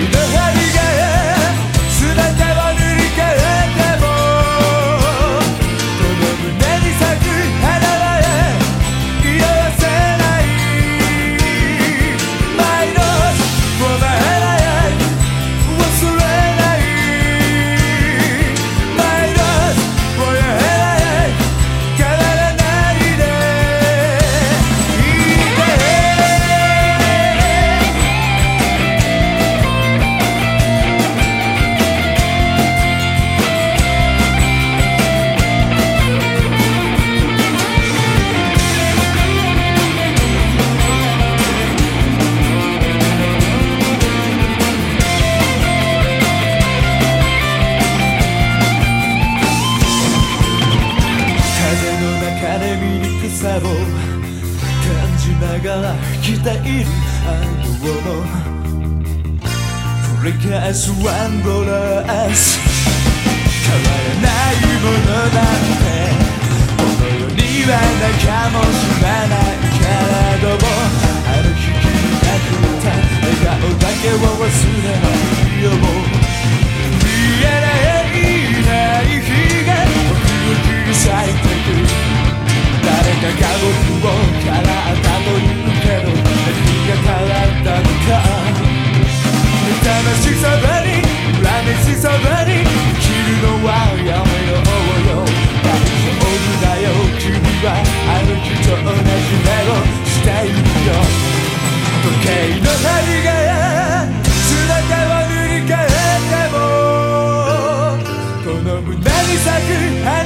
時計を感じながら生きているあのを繰り返すワンドラース。変わらないものなんて。この世にはないかもしれないけれども。あの日君がくれた笑顔だけを忘れないはあの日と同じ目をしているよ。時計の針がや姿を塗り替えてもこの胸に咲く花